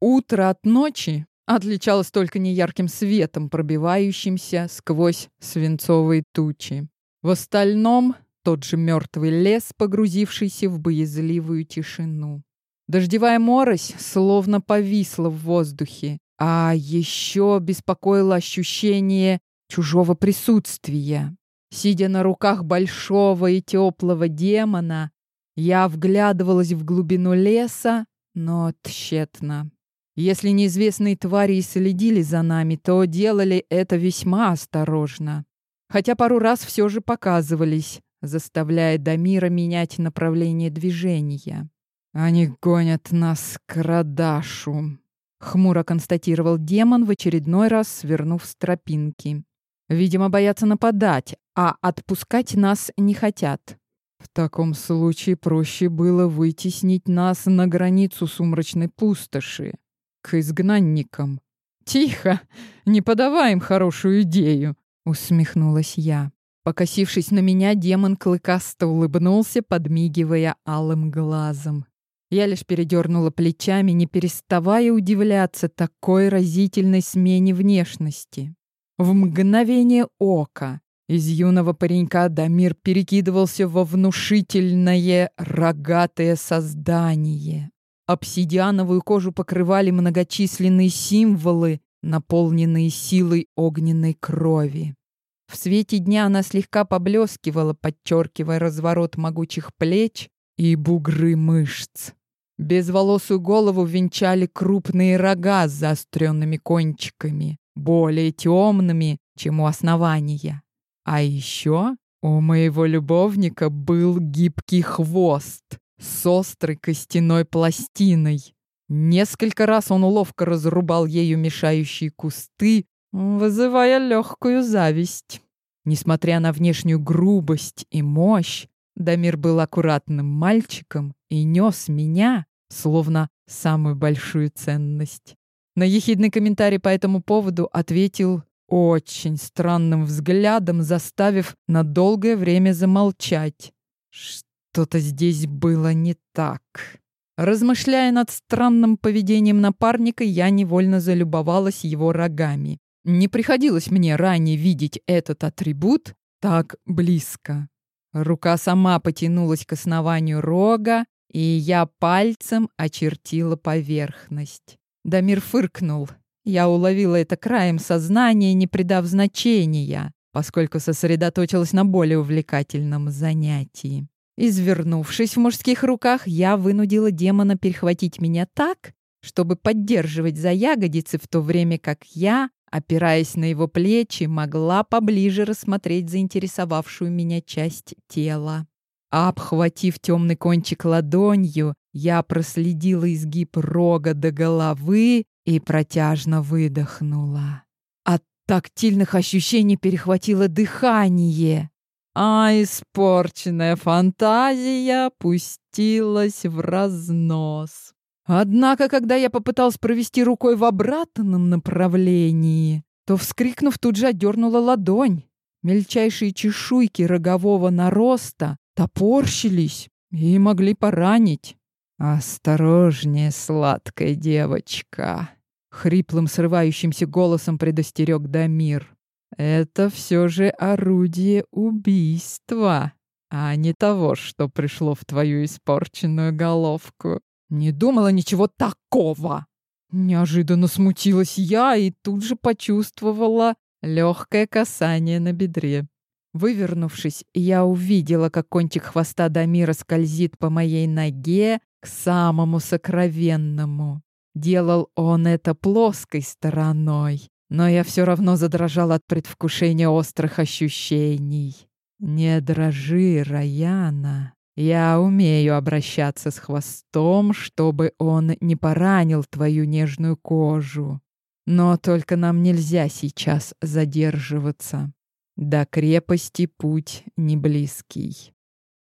Утро от ночи отличалось только неярким светом, пробивающимся сквозь свинцовые тучи. В остальном тот же мертвый лес, погрузившийся в боязливую тишину. Дождевая морось словно повисла в воздухе, а еще беспокоило ощущение чужого присутствия. Сидя на руках большого и теплого демона, я вглядывалась в глубину леса, но тщетно. Если неизвестные твари и следили за нами, то делали это весьма осторожно. Хотя пару раз все же показывались, заставляя Дамира менять направление движения. «Они гонят нас к Радашу», — хмуро констатировал демон, в очередной раз свернув с тропинки. «Видимо, боятся нападать, а отпускать нас не хотят». «В таком случае проще было вытеснить нас на границу сумрачной пустоши, к изгнанникам». «Тихо! Не подавай им хорошую идею!» — усмехнулась я. Покосившись на меня, демон клыкасто улыбнулся, подмигивая алым глазом. Я лишь передернула плечами, не переставая удивляться такой разительной смене внешности. В мгновение ока из юного паренька Дамир перекидывался во внушительное рогатое создание. Обсидиановую кожу покрывали многочисленные символы, наполненные силой огненной крови. В свете дня она слегка поблескивала, подчеркивая разворот могучих плеч и бугры мышц. Безволосую голову венчали крупные рога с заостренными кончиками, более темными, чем у основания. А еще у моего любовника был гибкий хвост с острой костяной пластиной. Несколько раз он ловко разрубал ею мешающие кусты, вызывая легкую зависть. Несмотря на внешнюю грубость и мощь, Дамир был аккуратным мальчиком и нес меня, словно самую большую ценность. На ехидный комментарий по этому поводу ответил очень странным взглядом, заставив на долгое время замолчать. Что-то здесь было не так. Размышляя над странным поведением напарника, я невольно залюбовалась его рогами. Не приходилось мне ранее видеть этот атрибут так близко. Рука сама потянулась к основанию рога, и я пальцем очертила поверхность. Дамир фыркнул. Я уловила это краем сознания, не придав значения, поскольку сосредоточилась на более увлекательном занятии. Извернувшись в мужских руках, я вынудила демона перехватить меня так, чтобы поддерживать за ягодицы, в то время как я, опираясь на его плечи, могла поближе рассмотреть заинтересовавшую меня часть тела. Обхватив темный кончик ладонью, я проследила изгиб рога до головы и протяжно выдохнула. От тактильных ощущений перехватило дыхание, а испорченная фантазия пустилась в разнос. Однако, когда я попыталась провести рукой в обратном направлении, то, вскрикнув, тут же отдернула ладонь. Мельчайшие чешуйки рогового нароста топорщились и могли поранить. «Осторожнее, сладкая девочка!» — хриплым срывающимся голосом предостерег Дамир. «Это все же орудие убийства, а не того, что пришло в твою испорченную головку. Не думала ничего такого!» Неожиданно смутилась я и тут же почувствовала легкое касание на бедре. Вывернувшись, я увидела, как кончик хвоста Дамира скользит по моей ноге к самому сокровенному. Делал он это плоской стороной, но я все равно задрожала от предвкушения острых ощущений. «Не дрожи, Раяна. Я умею обращаться с хвостом, чтобы он не поранил твою нежную кожу. Но только нам нельзя сейчас задерживаться. До крепости путь не близкий.